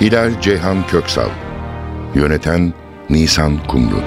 Hilal Ceyhan Köksal Yöneten Nisan Kumru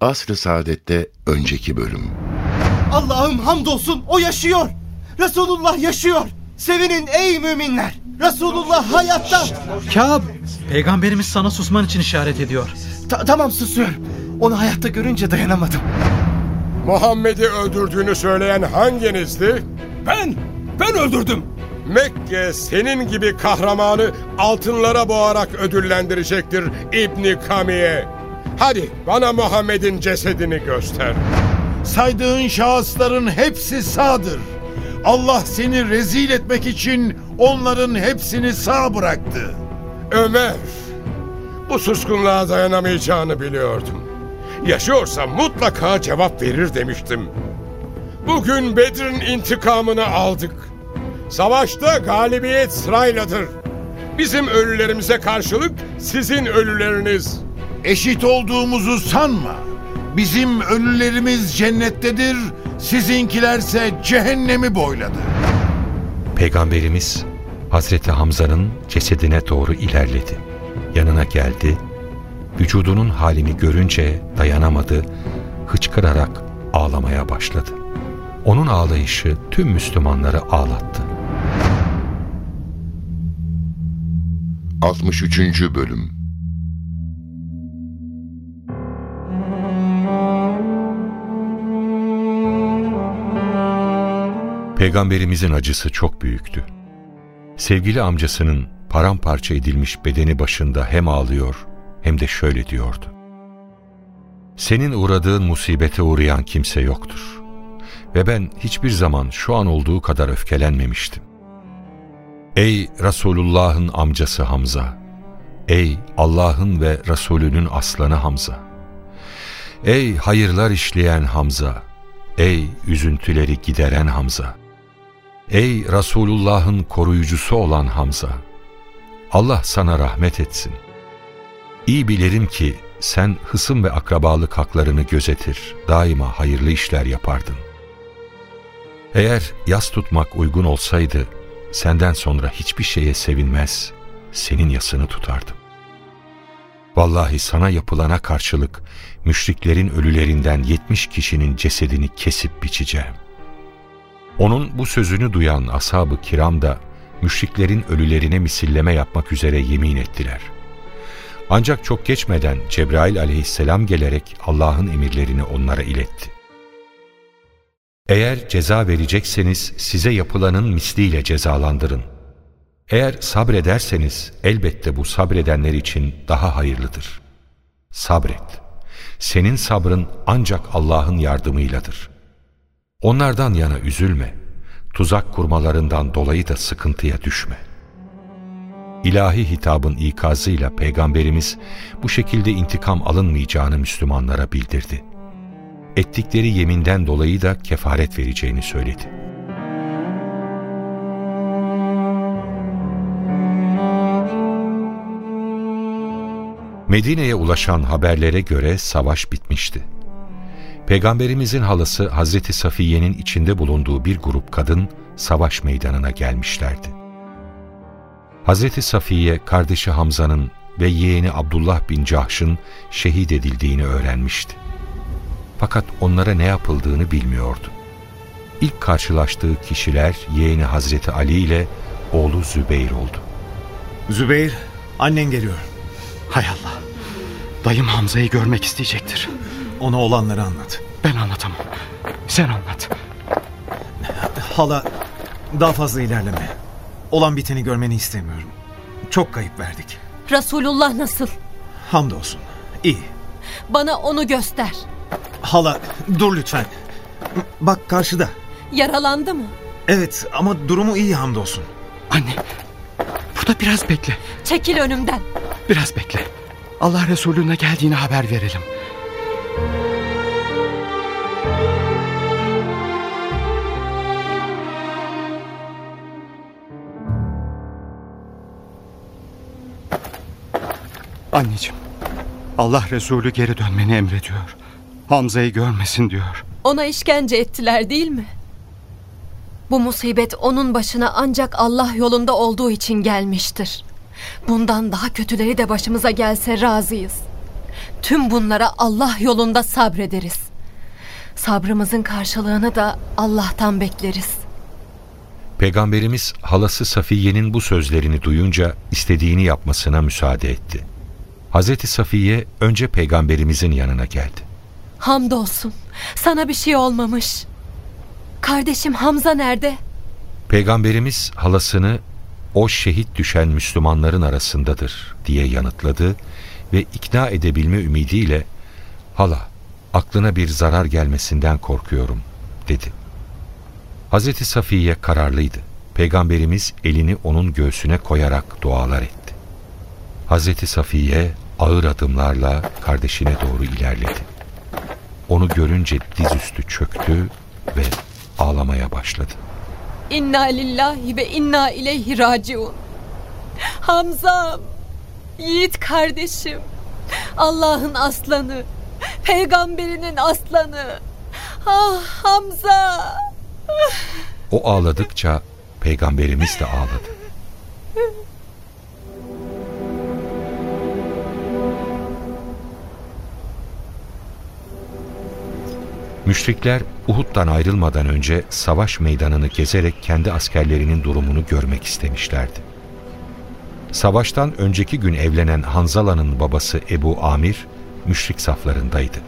Asr-ı Saadet'te önceki bölüm Allah'ım hamdolsun o yaşıyor. Resulullah yaşıyor. Sevinin ey müminler. Resulullah hayatta. Kâb, peygamberimiz sana susman için işaret ediyor. Ta- tamam susuyorum. Onu hayatta görünce dayanamadım. Muhammed'i öldürdüğünü söyleyen hanginizdi? Ben, ben öldürdüm. Mekke senin gibi kahramanı altınlara boğarak ödüllendirecektir İbni Kamiye. Hadi bana Muhammed'in cesedini göster. Saydığın şahısların hepsi sağdır. Allah seni rezil etmek için onların hepsini sağ bıraktı. Ömer, bu suskunluğa dayanamayacağını biliyordum. Yaşıyorsa mutlaka cevap verir demiştim. Bugün Bedir'in intikamını aldık. Savaşta galibiyet sırayladır. Bizim ölülerimize karşılık sizin ölüleriniz. Eşit olduğumuzu sanma. Bizim ölülerimiz cennettedir, sizinkilerse cehennemi boyladı. Peygamberimiz Hazreti Hamza'nın cesedine doğru ilerledi. Yanına geldi. Vücudunun halini görünce dayanamadı. Hıçkırarak ağlamaya başladı. Onun ağlayışı tüm Müslümanları ağlattı. 63. Bölüm Peygamberimizin acısı çok büyüktü. Sevgili amcasının paramparça edilmiş bedeni başında hem ağlıyor hem de şöyle diyordu. Senin uğradığın musibete uğrayan kimse yoktur. Ve ben hiçbir zaman şu an olduğu kadar öfkelenmemiştim. Ey Resulullah'ın amcası Hamza! Ey Allah'ın ve Resulünün aslanı Hamza! Ey hayırlar işleyen Hamza! Ey üzüntüleri gideren Hamza! Ey Resulullah'ın koruyucusu olan Hamza! Allah sana rahmet etsin. İyi bilirim ki sen hısım ve akrabalık haklarını gözetir, daima hayırlı işler yapardın. Eğer yas tutmak uygun olsaydı, senden sonra hiçbir şeye sevinmez, senin yasını tutardım. Vallahi sana yapılana karşılık müşriklerin ölülerinden yetmiş kişinin cesedini kesip biçeceğim. Onun bu sözünü duyan ashab-ı kiram da müşriklerin ölülerine misilleme yapmak üzere yemin ettiler. Ancak çok geçmeden Cebrail aleyhisselam gelerek Allah'ın emirlerini onlara iletti. Eğer ceza verecekseniz size yapılanın misliyle cezalandırın. Eğer sabrederseniz elbette bu sabredenler için daha hayırlıdır. Sabret. Senin sabrın ancak Allah'ın yardımıyladır. Onlardan yana üzülme. Tuzak kurmalarından dolayı da sıkıntıya düşme. İlahi hitabın ikazıyla Peygamberimiz bu şekilde intikam alınmayacağını Müslümanlara bildirdi. Ettikleri yeminden dolayı da kefaret vereceğini söyledi. Medine'ye ulaşan haberlere göre savaş bitmişti. Peygamberimizin halası Hazreti Safiye'nin içinde bulunduğu bir grup kadın savaş meydanına gelmişlerdi. Hazreti Safiye kardeşi Hamza'nın ve yeğeni Abdullah bin Cahş'ın şehit edildiğini öğrenmişti. Fakat onlara ne yapıldığını bilmiyordu. İlk karşılaştığı kişiler yeğeni Hazreti Ali ile oğlu Zübeyir oldu. Zübeyir, annen geliyor. Hay Allah. Dayım Hamza'yı görmek isteyecektir. Ona olanları anlat. Ben anlatamam. Sen anlat. Hala, daha fazla ilerleme. Olan biteni görmeni istemiyorum. Çok kayıp verdik. Resulullah nasıl? Hamdolsun. İyi. Bana onu göster. Hala, dur lütfen. Bak karşıda. Yaralandı mı? Evet ama durumu iyi hamdolsun. Anne burada biraz bekle. Çekil önümden. Biraz bekle. Allah Resulüne geldiğini haber verelim. Anneciğim, Allah Resulü geri dönmeni emrediyor. Hamza'yı görmesin diyor. Ona işkence ettiler değil mi? Bu musibet onun başına ancak Allah yolunda olduğu için gelmiştir. Bundan daha kötüleri de başımıza gelse razıyız. Tüm bunlara Allah yolunda sabrederiz. Sabrımızın karşılığını da Allah'tan bekleriz. Peygamberimiz halası Safiye'nin bu sözlerini duyunca istediğini yapmasına müsaade etti. Hazreti Safiye önce peygamberimizin yanına geldi. Hamdolsun. Sana bir şey olmamış. Kardeşim Hamza nerede? Peygamberimiz halasını o şehit düşen Müslümanların arasındadır diye yanıtladı ve ikna edebilme ümidiyle hala aklına bir zarar gelmesinden korkuyorum dedi. Hazreti Safiye kararlıydı. Peygamberimiz elini onun göğsüne koyarak dualar etti. Hazreti Safiye ağır adımlarla kardeşine doğru ilerledi. Onu görünce dizüstü çöktü ve ağlamaya başladı. İnna lillahi ve inna ileyhi raciun. Hamzam, yiğit kardeşim, Allah'ın aslanı, peygamberinin aslanı. Ah Hamza. O ağladıkça peygamberimiz de ağladı. Müşrikler Uhud'dan ayrılmadan önce savaş meydanını gezerek kendi askerlerinin durumunu görmek istemişlerdi. Savaştan önceki gün evlenen Hanzala'nın babası Ebu Amir, müşrik saflarındaydı.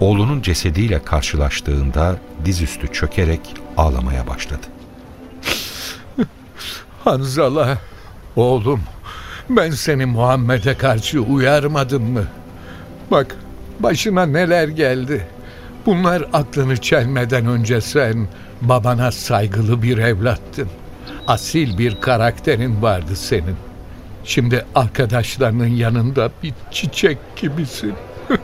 Oğlunun cesediyle karşılaştığında dizüstü çökerek ağlamaya başladı. Hanzala, oğlum, ben seni Muhammed'e karşı uyarmadım mı? Bak, başına neler geldi. Bunlar aklını çelmeden önce sen babana saygılı bir evlattın. Asil bir karakterin vardı senin. Şimdi arkadaşlarının yanında bir çiçek gibisin.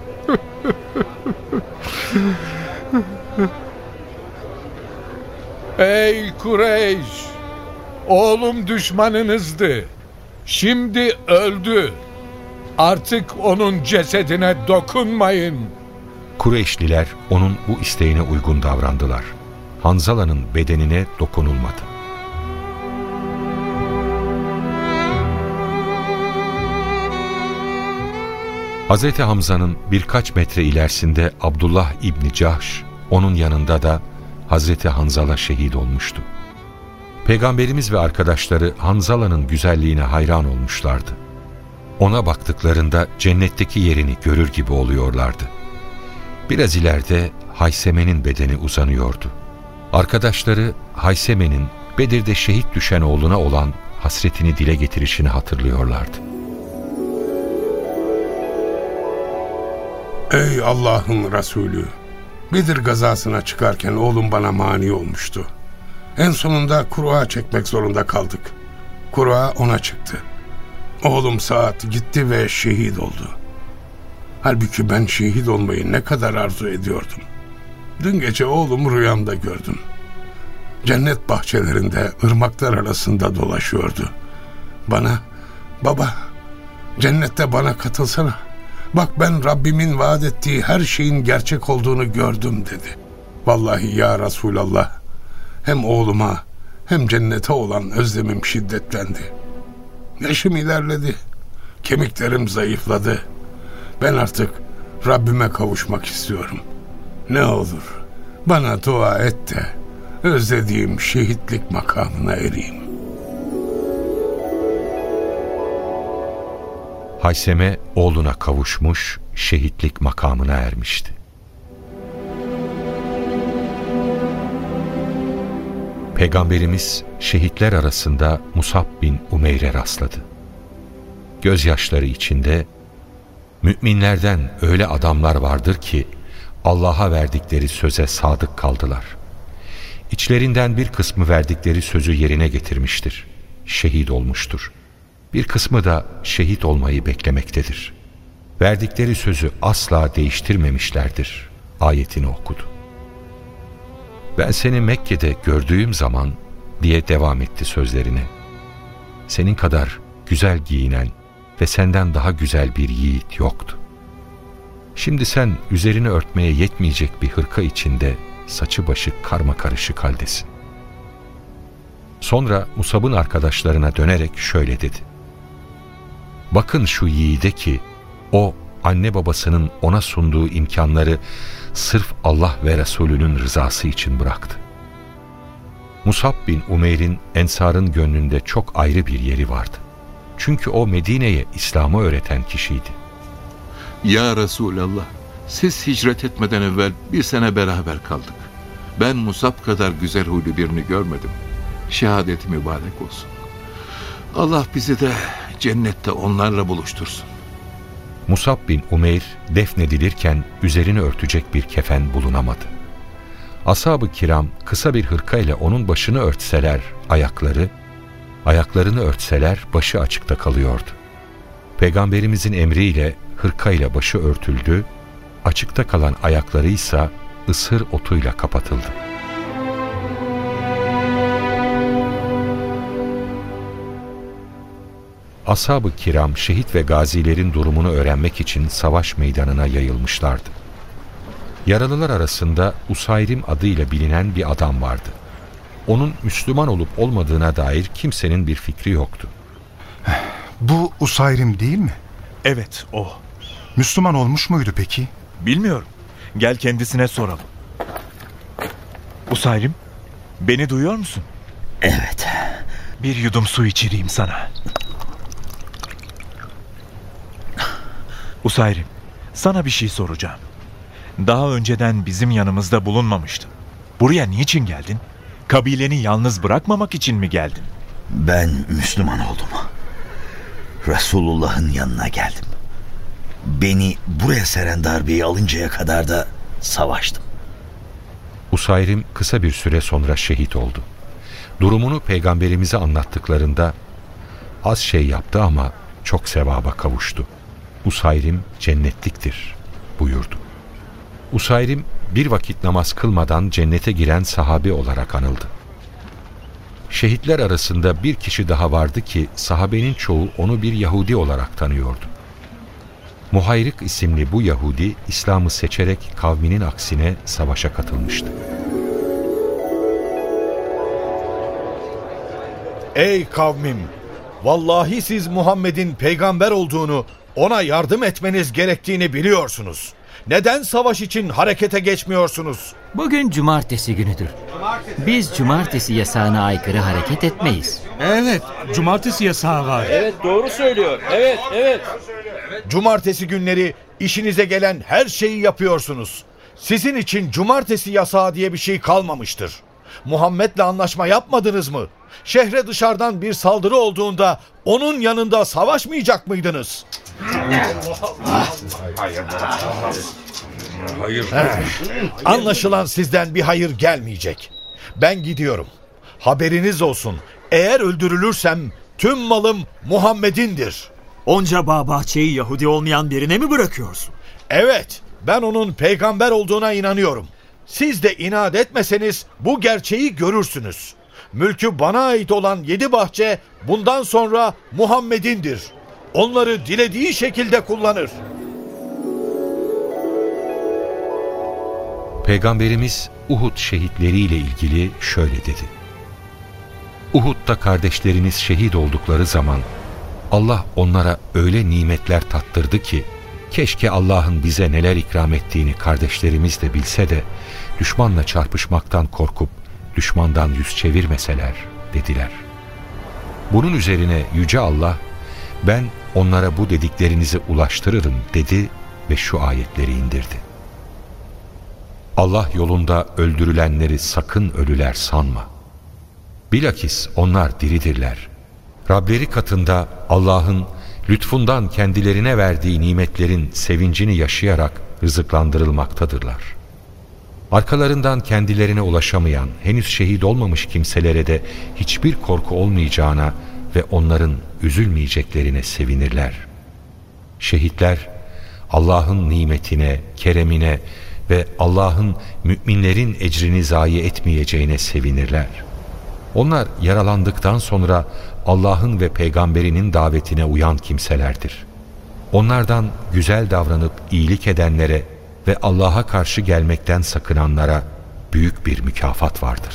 Ey Kureyş! Oğlum düşmanınızdı. Şimdi öldü. Artık onun cesedine dokunmayın. Kureyşliler onun bu isteğine uygun davrandılar. Hanzala'nın bedenine dokunulmadı. Hz. Hamza'nın birkaç metre ilerisinde Abdullah İbni Cahş, onun yanında da Hz. Hanzala şehit olmuştu. Peygamberimiz ve arkadaşları Hanzala'nın güzelliğine hayran olmuşlardı. Ona baktıklarında cennetteki yerini görür gibi oluyorlardı. Biraz ileride Hayseme'nin bedeni uzanıyordu. Arkadaşları Hayseme'nin Bedir'de şehit düşen oğluna olan hasretini dile getirişini hatırlıyorlardı. Ey Allah'ın Resulü! Bedir gazasına çıkarken oğlum bana mani olmuştu. En sonunda kuruğa çekmek zorunda kaldık. Kuruğa ona çıktı. Oğlum Saat gitti ve şehit oldu. Halbuki ben şehit olmayı ne kadar arzu ediyordum. Dün gece oğlumu rüyamda gördüm. Cennet bahçelerinde ırmaklar arasında dolaşıyordu. Bana, baba cennette bana katılsana. Bak ben Rabbimin vaat ettiği her şeyin gerçek olduğunu gördüm dedi. Vallahi ya Resulallah hem oğluma hem cennete olan özlemim şiddetlendi. Yaşım ilerledi. Kemiklerim zayıfladı. Ben artık Rabbime kavuşmak istiyorum. Ne olur bana dua et de özlediğim şehitlik makamına ereyim. Hayseme oğluna kavuşmuş, şehitlik makamına ermişti. Peygamberimiz şehitler arasında Musab bin Umeyr'e rastladı. Gözyaşları içinde müminlerden öyle adamlar vardır ki Allah'a verdikleri söze sadık kaldılar. İçlerinden bir kısmı verdikleri sözü yerine getirmiştir. Şehit olmuştur. Bir kısmı da şehit olmayı beklemektedir. Verdikleri sözü asla değiştirmemişlerdir. Ayetini okudu. Ben seni Mekke'de gördüğüm zaman diye devam etti sözlerine. Senin kadar güzel giyinen ve senden daha güzel bir yiğit yoktu. Şimdi sen üzerini örtmeye yetmeyecek bir hırka içinde saçı başı karma karışık haldesin. Sonra Musab'ın arkadaşlarına dönerek şöyle dedi. Bakın şu yiğide ki o anne babasının ona sunduğu imkanları sırf Allah ve Resulünün rızası için bıraktı. Musab bin Umeyr'in Ensar'ın gönlünde çok ayrı bir yeri vardı. Çünkü o Medine'ye İslam'ı öğreten kişiydi. Ya Resulallah, siz hicret etmeden evvel bir sene beraber kaldık. Ben Musab kadar güzel huylu birini görmedim. Şehadeti mübarek olsun. Allah bizi de cennette onlarla buluştursun. Musab bin Umeyr defnedilirken üzerini örtecek bir kefen bulunamadı. Ashab-ı kiram kısa bir hırka ile onun başını örtseler ayakları, ayaklarını örtseler başı açıkta kalıyordu. Peygamberimizin emriyle hırka ile başı örtüldü, açıkta kalan ayakları ise ısır otuyla kapatıldı. Ashab-ı kiram şehit ve gazilerin durumunu öğrenmek için savaş meydanına yayılmışlardı. Yaralılar arasında Usayrim adıyla bilinen bir adam vardı. Onun Müslüman olup olmadığına dair kimsenin bir fikri yoktu. Bu Usayrim değil mi? Evet o. Müslüman olmuş muydu peki? Bilmiyorum. Gel kendisine soralım. Usayrim, beni duyuyor musun? Evet. Bir yudum su içireyim sana. Usayrim, sana bir şey soracağım. Daha önceden bizim yanımızda bulunmamıştın. Buraya niçin geldin? Kabileni yalnız bırakmamak için mi geldin? Ben Müslüman oldum. Resulullah'ın yanına geldim. Beni buraya seren darbeyi alıncaya kadar da savaştım. Usayrim kısa bir süre sonra şehit oldu. Durumunu peygamberimize anlattıklarında az şey yaptı ama çok sevaba kavuştu. Usayrim cennetliktir buyurdu. Usayrim bir vakit namaz kılmadan cennete giren sahabi olarak anıldı. Şehitler arasında bir kişi daha vardı ki sahabenin çoğu onu bir Yahudi olarak tanıyordu. Muhayrik isimli bu Yahudi İslam'ı seçerek kavminin aksine savaşa katılmıştı. Ey kavmim! Vallahi siz Muhammed'in peygamber olduğunu, ona yardım etmeniz gerektiğini biliyorsunuz. Neden savaş için harekete geçmiyorsunuz? Bugün cumartesi günüdür. Biz cumartesi yasağına aykırı hareket etmeyiz. Evet, cumartesi yasağı var. Evet, doğru söylüyor. Evet, evet. Cumartesi günleri işinize gelen her şeyi yapıyorsunuz. Sizin için cumartesi yasağı diye bir şey kalmamıştır. Muhammed'le anlaşma yapmadınız mı? Şehre dışarıdan bir saldırı olduğunda onun yanında savaşmayacak mıydınız? Hayır. Hayır. Anlaşılan sizden bir hayır gelmeyecek. Ben gidiyorum. Haberiniz olsun. Eğer öldürülürsem tüm malım Muhammed'indir. Onca bağ bahçeyi Yahudi olmayan birine mi bırakıyorsun? Evet, ben onun peygamber olduğuna inanıyorum. Siz de inat etmeseniz bu gerçeği görürsünüz. Mülkü bana ait olan yedi bahçe bundan sonra Muhammed'indir. Onları dilediği şekilde kullanır. Peygamberimiz Uhud şehitleriyle ilgili şöyle dedi. Uhud'da kardeşleriniz şehit oldukları zaman Allah onlara öyle nimetler tattırdı ki keşke Allah'ın bize neler ikram ettiğini kardeşlerimiz de bilse de düşmanla çarpışmaktan korkup düşmandan yüz çevirmeseler dediler. Bunun üzerine Yüce Allah ben onlara bu dediklerinizi ulaştırırım dedi ve şu ayetleri indirdi. Allah yolunda öldürülenleri sakın ölüler sanma. Bilakis onlar diridirler. Rableri katında Allah'ın lütfundan kendilerine verdiği nimetlerin sevincini yaşayarak rızıklandırılmaktadırlar. Arkalarından kendilerine ulaşamayan, henüz şehit olmamış kimselere de hiçbir korku olmayacağına ve onların üzülmeyeceklerine sevinirler. Şehitler Allah'ın nimetine, keremine ve Allah'ın müminlerin ecrini zayi etmeyeceğine sevinirler. Onlar yaralandıktan sonra Allah'ın ve peygamberinin davetine uyan kimselerdir. Onlardan güzel davranıp iyilik edenlere ve Allah'a karşı gelmekten sakınanlara büyük bir mükafat vardır.